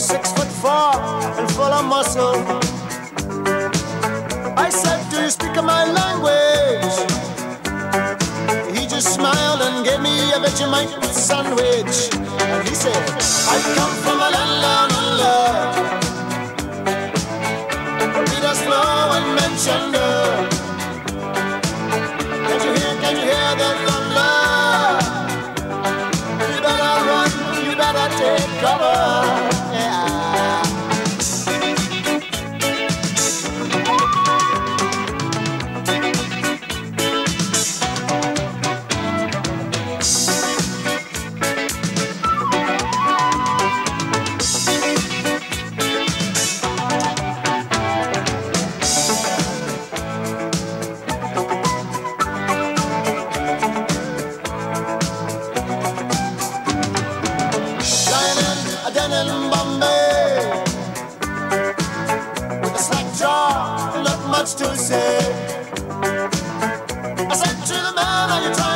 Six foot four and full of muscle. a Jamaican sandwich. And he said, I come from a land, land, land. Burritos flow and mention Can you hear, can you hear the thunder? You better run, you better take cover. much to say. I said to the man, are you talking?